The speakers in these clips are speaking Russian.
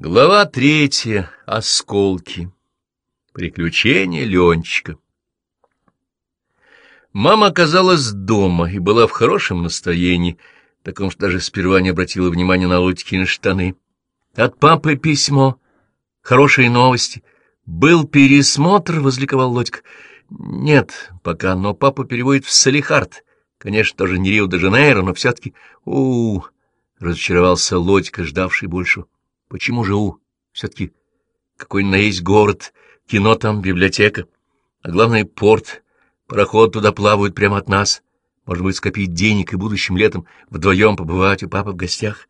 Глава третья. Осколки. Приключения Ленчика. Мама оказалась дома и была в хорошем настроении, таком что даже сперва не обратила внимания на Лодькины штаны. От папы письмо. Хорошие новости. Был пересмотр, возликовал Лодька. Нет, пока, но папа переводит в Салихард. Конечно, тоже не Рио-де-Жанейро, но все-таки... -у разочаровался Лодька, ждавший большего. Почему же У? Все-таки какой на есть город, кино там, библиотека. А главное, порт. Пароход туда плавают прямо от нас. Может быть, скопить денег и будущим летом вдвоем побывать у папы в гостях.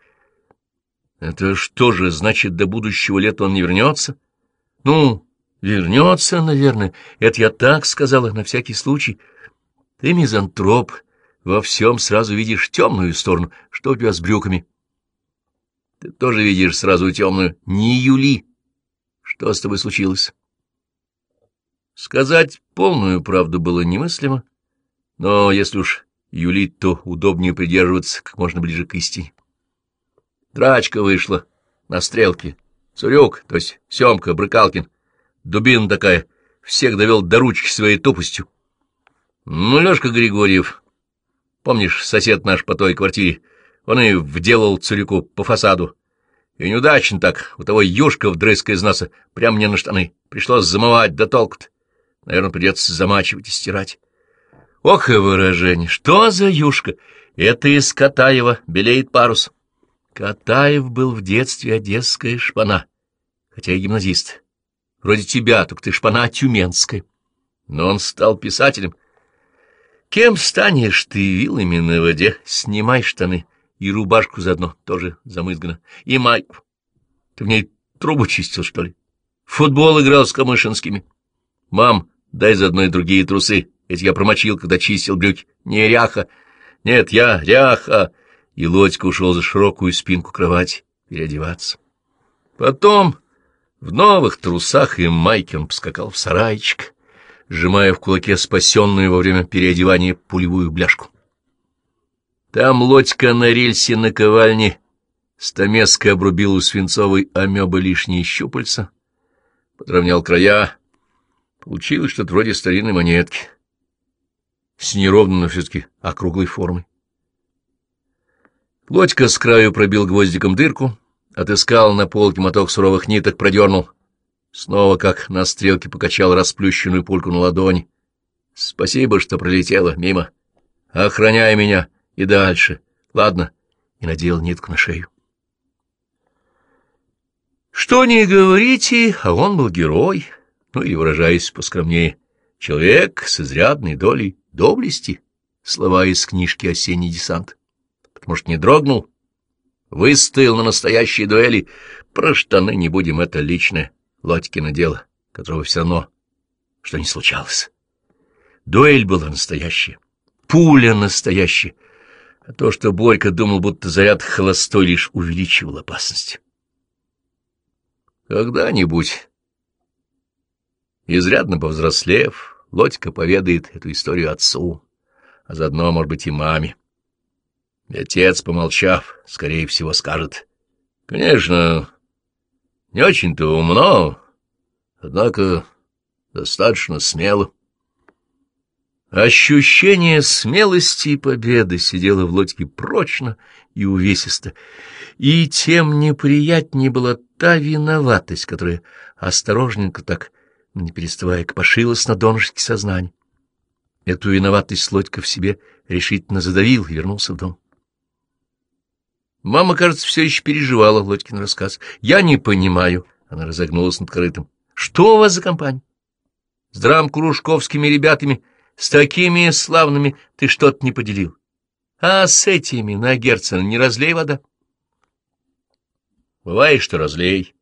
Это что же, значит, до будущего лета он не вернется? Ну, вернется, наверное. Это я так сказала, на всякий случай. Ты мизантроп, во всем сразу видишь темную сторону. Что у тебя с брюками? — ты тоже видишь сразу темную. Не Юли. Что с тобой случилось? Сказать полную правду было немыслимо, но если уж юлить, то удобнее придерживаться как можно ближе к истине. Драчка вышла на стрелке. Цурюк, то есть Семка, Брыкалкин, дубина такая, всех довел до ручки своей тупостью. Ну, Лёшка Григорьев, помнишь, сосед наш по той квартире, он и вделал Цурюку по фасаду. И неудачно так, у того юшка вдрызг из носа, прямо мне на штаны. Пришлось замывать, да толку-то. Наверное, придется замачивать и стирать. Ох и выражение! Что за юшка? Это из Катаева, белеет парус. Катаев был в детстве одесская шпана, хотя и гимназист. Вроде тебя, только ты шпана тюменская. Но он стал писателем. Кем станешь ты вилами на воде? Снимай штаны и рубашку заодно тоже замызгана, и майку. Ты в ней трубу чистил, что ли? футбол играл с Камышинскими. Мам, дай заодно и другие трусы, эти я промочил, когда чистил брюки. Не ряха. Нет, я ряха. И Лодька ушел за широкую спинку кровати переодеваться. Потом в новых трусах и майке он поскакал в сарайчик, сжимая в кулаке спасенную во время переодевания пулевую бляшку. Там лодька на рельсе на ковальне стамеска обрубил у свинцовой амебы лишние щупальца, подровнял края. Получилось что-то вроде старинной монетки, с неровной, но все-таки округлой формой. Лодька с краю пробил гвоздиком дырку, отыскал на полке моток суровых ниток, продернул. Снова, как на стрелке, покачал расплющенную пульку на ладони. Спасибо, что пролетела мимо. Охраняй меня и дальше. Ладно, и надел нитку на шею. Что не говорите, а он был герой, ну или, выражаясь поскромнее, человек с изрядной долей доблести, слова из книжки «Осенний десант». Потому что не дрогнул, выстоял на настоящей дуэли. Про штаны не будем, это личное Лодькино дело, которого все равно, что не случалось. Дуэль была настоящая, пуля настоящая, а то, что Борька думал, будто заряд холостой, лишь увеличивал опасность. Когда-нибудь, изрядно повзрослев, Лодька поведает эту историю отцу, а заодно, может быть, и маме. И отец, помолчав, скорее всего, скажет, «Конечно, не очень-то умно, однако достаточно смело». Ощущение смелости и победы сидело в лодке прочно и увесисто, и тем неприятнее была та виноватость, которая осторожненько так, не переставая, копошилась на донышке сознания. Эту виноватость Лодька в себе решительно задавил и вернулся в дом. Мама, кажется, все еще переживала Лодькин рассказ. «Я не понимаю», — она разогнулась над корытом. «Что у вас за компания? С драм-кружковскими ребятами с такими славными ты что-то не поделил. А с этими на Герцена не разлей вода. Бывает, что разлей.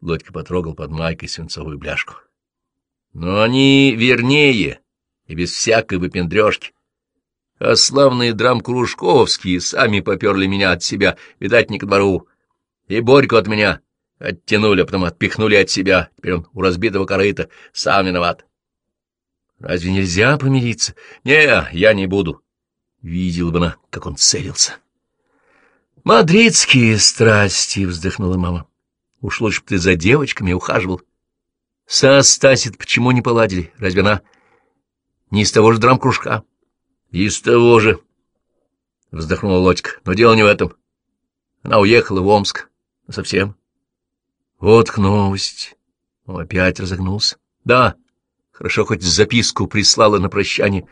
Лодька потрогал под майкой свинцовую бляшку. Но они вернее и без всякой выпендрежки. А славные драм-кружковские сами поперли меня от себя, видать, не к двору. И Борьку от меня оттянули, а потом отпихнули от себя. Теперь он у разбитого корыта, сам виноват. Разве нельзя помириться? Не, я не буду. Видел бы она, как он целился. «Мадридские страсти!» — вздохнула мама. Уж лучше бы ты за девочками ухаживал. Со Стасит почему не поладили? Разве она не из того же драм-кружка? — Из того же, — вздохнула Лодька. — Но дело не в этом. Она уехала в Омск. Совсем. Вот новость. Он опять разогнулся. Да, хорошо, хоть записку прислала на прощание.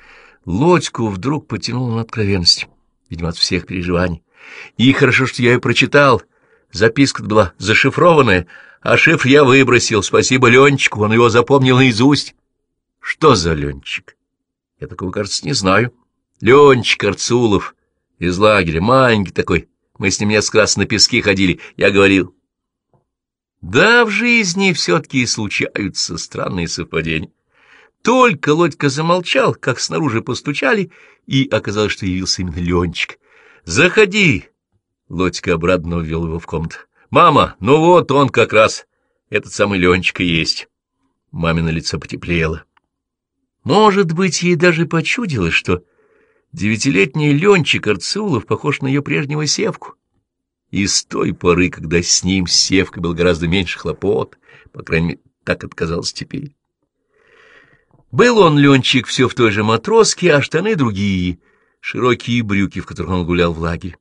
Лодьку вдруг потянула на откровенность. Видимо, от всех переживаний. И хорошо, что я ее прочитал. Записка была зашифрованная, а шифр я выбросил. Спасибо Ленчику, он его запомнил наизусть. Что за Ленчик? Я такого, кажется, не знаю. Ленчик Арцулов из лагеря, маленький такой. Мы с ним несколько раз на пески ходили, я говорил. Да, в жизни все-таки случаются странные совпадения. Только Лодька замолчал, как снаружи постучали, и оказалось, что явился именно Ленчик. «Заходи!» Лодька обратно ввел его в комнату. «Мама, ну вот он как раз, этот самый Ленчик и есть». Мамино лицо потеплело. Может быть, ей даже почудилось, что девятилетний Ленчик Арцулов похож на ее прежнего Севку. И с той поры, когда с ним, с Севкой, был гораздо меньше хлопот, по крайней мере, так отказалась теперь. Был он, Ленчик, все в той же матроске, а штаны другие, широкие брюки, в которых он гулял в лагере.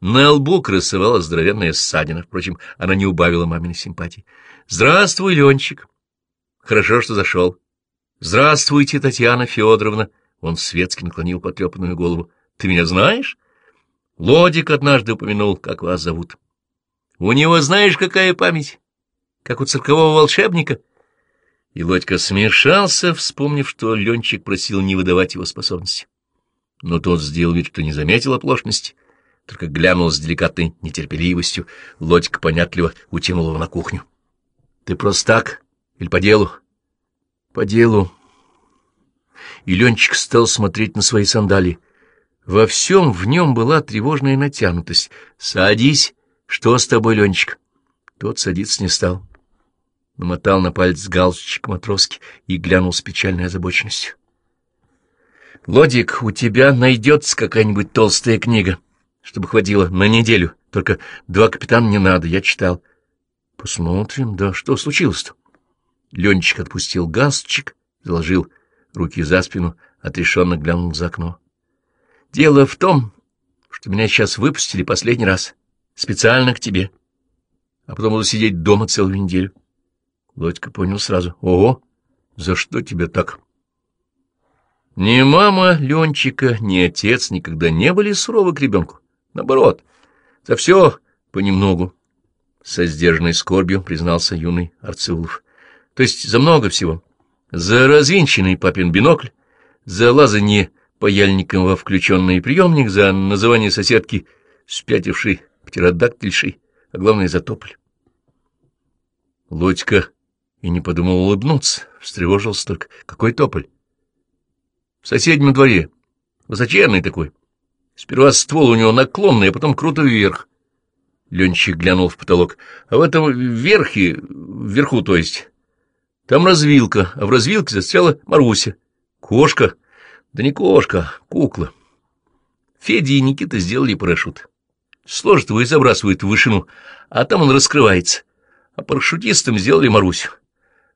На лбу красовалась здоровенная ссадина, впрочем, она не убавила маминой симпатии. «Здравствуй, Ленчик!» «Хорошо, что зашел». «Здравствуйте, Татьяна Федоровна!» Он светски наклонил потрепанную голову. «Ты меня знаешь?» Лодик однажды упомянул, как вас зовут. У него знаешь, какая память? Как у циркового волшебника. И Лодька смешался, вспомнив, что Ленчик просил не выдавать его способности. Но тот сделал вид, что не заметил оплошности, только глянул с деликатной нетерпеливостью. Лодька понятливо утянул его на кухню. — Ты просто так? Или по делу? — По делу. И Ленчик стал смотреть на свои сандалии. Во всем в нем была тревожная натянутость. «Садись! Что с тобой, Ленчик?» Тот садиться не стал. Намотал на палец галстучек матросский и глянул с печальной озабоченностью. «Лодик, у тебя найдется какая-нибудь толстая книга, чтобы хватило на неделю. Только два капитана не надо, я читал». «Посмотрим, да что случилось-то?» Ленчик отпустил галстучек, заложил руки за спину, отрешенно глянул за окно. Дело в том, что меня сейчас выпустили последний раз, специально к тебе, а потом буду сидеть дома целую неделю. Лодька понял сразу. Ого, за что тебя так? Ни мама Ленчика, ни отец никогда не были суровы к ребенку. Наоборот, за все понемногу. Со сдержанной скорбью признался юный Арцеулов. То есть за много всего. За развинченный папин бинокль, за лазанье паяльником во включенный приемник за называние соседки спятившей птеродактильшей, а главное, за тополь. Лодька и не подумал улыбнуться, встревожился только. Какой тополь? В соседнем дворе. Высоченный такой. Сперва ствол у него наклонный, а потом круто вверх. Ленчик глянул в потолок. А в этом верхе, вверху, то есть, там развилка, а в развилке застряла Маруся. Кошка да не кошка, кукла. Федя и Никита сделали парашют. Сложат его и забрасывают в вышину, а там он раскрывается. А парашютистам сделали Марусю.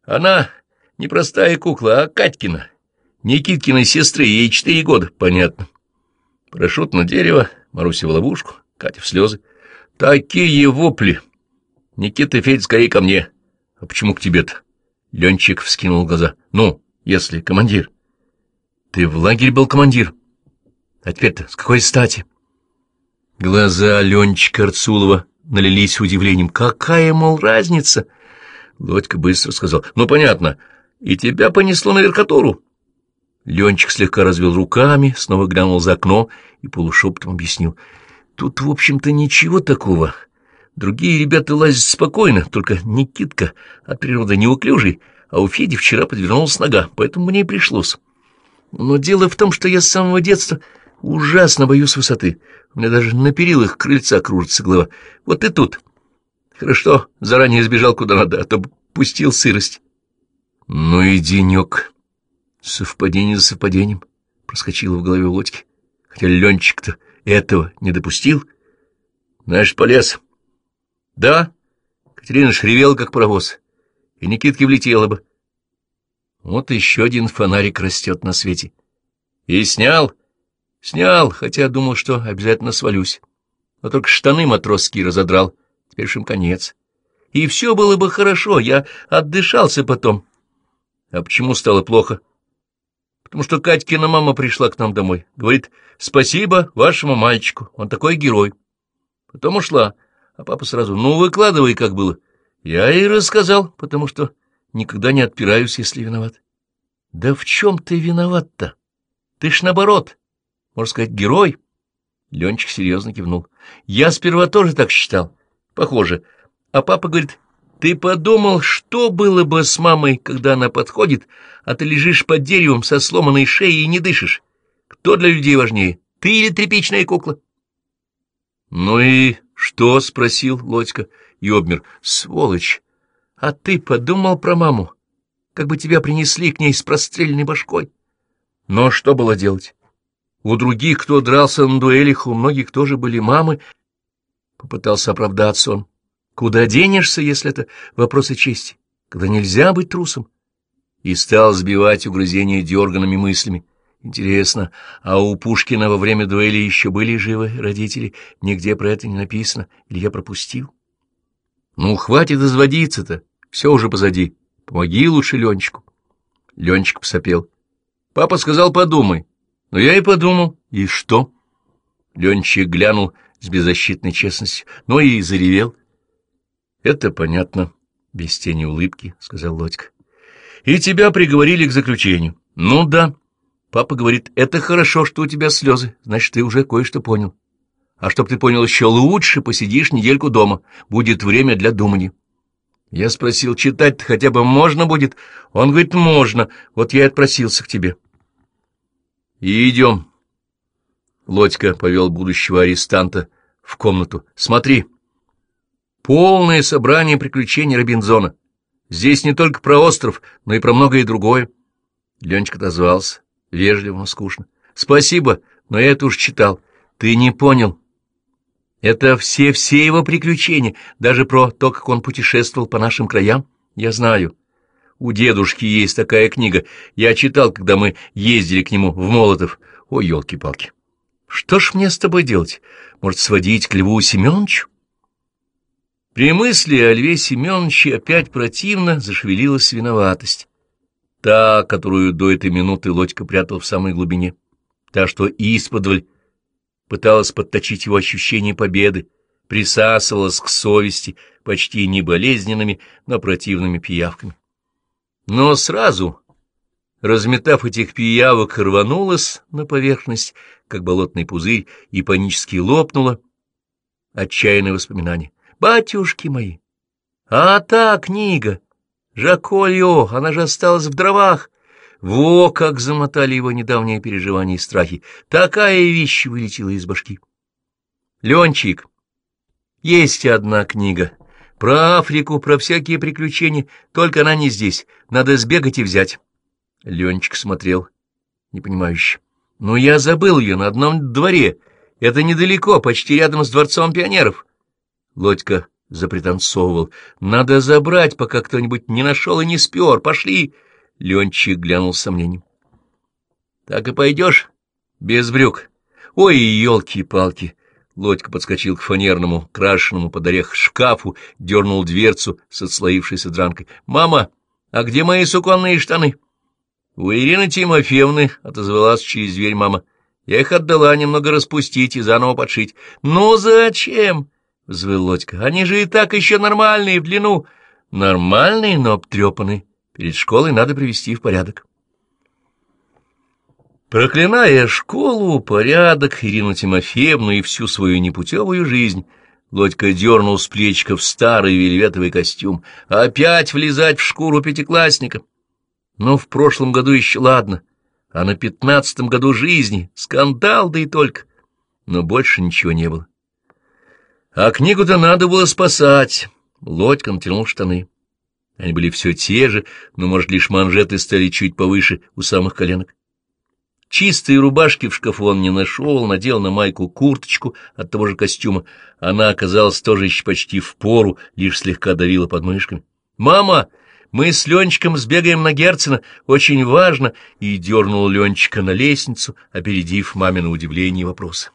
Она не простая кукла, а Катькина. Никиткиной сестры, ей четыре года, понятно. Парашют на дерево, Маруся в ловушку, Катя в слезы. Такие вопли! Никита Федя скорее ко мне. А почему к тебе-то? Ленчик вскинул глаза. Ну, если командир. Ты в лагерь был командир? А теперь-то с какой стати? Глаза Ленчика Арцулова налились удивлением. Какая, мол, разница? Лодька быстро сказал. Ну, понятно. И тебя понесло на верхотуру. Ленчик слегка развел руками, снова глянул за окно и полушепотом объяснил. Тут, в общем-то, ничего такого. Другие ребята лазят спокойно, только Никитка от природы неуклюжий, а у Феди вчера подвернулась нога, поэтому мне и пришлось. Но дело в том, что я с самого детства ужасно боюсь высоты. У меня даже на перилах крыльца кружится голова. Вот и тут. Хорошо, заранее сбежал куда надо, а то пустил сырость. Ну и денек. Совпадение за совпадением. Проскочило в голове Лодьки. Хотя Ленчик-то этого не допустил. Знаешь, полез. Да, Катерина шревела, как паровоз, и Никитке влетела бы. Вот еще один фонарик растет на свете. И снял, снял, хотя думал, что обязательно свалюсь. Но только штаны матросские разодрал, теперь им конец. И все было бы хорошо, я отдышался потом. А почему стало плохо? Потому что Катькина мама пришла к нам домой. Говорит, спасибо вашему мальчику, он такой герой. Потом ушла, а папа сразу, ну, выкладывай, как было. Я ей рассказал, потому что никогда не отпираюсь, если виноват. Да в чем ты виноват-то? Ты ж наоборот, можно сказать, герой. Ленчик серьезно кивнул. Я сперва тоже так считал. Похоже. А папа говорит, ты подумал, что было бы с мамой, когда она подходит, а ты лежишь под деревом со сломанной шеей и не дышишь? Кто для людей важнее, ты или тряпичная кукла? — Ну и что? — спросил Лодька и обмер. — Сволочь! А ты подумал про маму? Как бы тебя принесли к ней с простреленной башкой? Но что было делать? У других, кто дрался на дуэлях, у многих тоже были мамы. Попытался оправдаться он. Куда денешься, если это вопросы чести, когда нельзя быть трусом? И стал сбивать угрызения дерганными мыслями. Интересно, а у Пушкина во время дуэли еще были живы родители? Нигде про это не написано, или я пропустил? Ну, хватит изводиться-то, все уже позади. Помоги лучше Ленчику. Ленчик посопел. Папа сказал, подумай. Но я и подумал. И что? Ленчик глянул с беззащитной честностью, но и заревел. Это понятно, без тени улыбки, — сказал Лодька. И тебя приговорили к заключению. Ну да. Папа говорит, это хорошо, что у тебя слезы, значит, ты уже кое-что понял. А чтоб ты понял еще лучше, посидишь недельку дома, будет время для думания. Я спросил, читать хотя бы можно будет? Он говорит, можно, вот я и отпросился к тебе. И идем. Лодька повел будущего арестанта в комнату. Смотри. Полное собрание приключений Робинзона. Здесь не только про остров, но и про многое другое. Ленчик отозвался, вежливо, но скучно. — Спасибо, но я это уж читал. Ты не понял. Это все-все его приключения, даже про то, как он путешествовал по нашим краям. Я знаю. У дедушки есть такая книга. Я читал, когда мы ездили к нему в Молотов. Ой, елки-палки. Что ж мне с тобой делать? Может, сводить к Льву Семеновичу? При мысли о Льве Семеновиче опять противно зашевелилась виноватость. Та, которую до этой минуты Лодька прятал в самой глубине. Та, что исподволь пыталась подточить его ощущение победы, присасывалась к совести почти не болезненными, но противными пиявками. Но сразу, разметав этих пиявок, рванулась на поверхность, как болотный пузырь, и панически лопнула отчаянное воспоминание. Батюшки мои! А та книга! Жакольо, она же осталась в дровах. Во как замотали его недавние переживания и страхи. Такая вещь вылетела из башки. Ленчик, есть одна книга. Про Африку, про всякие приключения, только она не здесь. Надо сбегать и взять. Ленчик смотрел, непонимающе. Но я забыл ее на одном дворе. Это недалеко, почти рядом с дворцом пионеров. Лодька запританцовывал. «Надо забрать, пока кто-нибудь не нашел и не спер. Пошли!» Ленчик глянул с сомнением. «Так и пойдешь? Без брюк. Ой, елки-палки!» Лодька подскочил к фанерному, крашенному под орех шкафу, дернул дверцу с отслоившейся дранкой. «Мама, а где мои суконные штаны?» «У Ирины Тимофеевны», — отозвалась через дверь мама. «Я их отдала немного распустить и заново подшить». «Ну зачем?» — взвыл Лодька. — Они же и так еще нормальные в длину. — Нормальные, но обтрепанные. Перед школой надо привести в порядок. Проклиная школу, порядок, Ирину Тимофеевну и всю свою непутевую жизнь, Лодька дернул с плечиков старый вельветовый костюм. Опять влезать в шкуру пятиклассника. Но в прошлом году еще ладно, а на пятнадцатом году жизни скандал, да и только. Но больше ничего не было. А книгу-то надо было спасать. Лодька натянул штаны. Они были все те же, но, может, лишь манжеты стали чуть повыше у самых коленок. Чистой рубашки в шкафу он не нашел, надел на майку курточку от того же костюма. Она оказалась тоже еще почти в пору, лишь слегка давила подмышками. «Мама, мы с Ленчиком сбегаем на Герцена, очень важно!» И дернул Ленчика на лестницу, опередив мамино удивление и вопросы.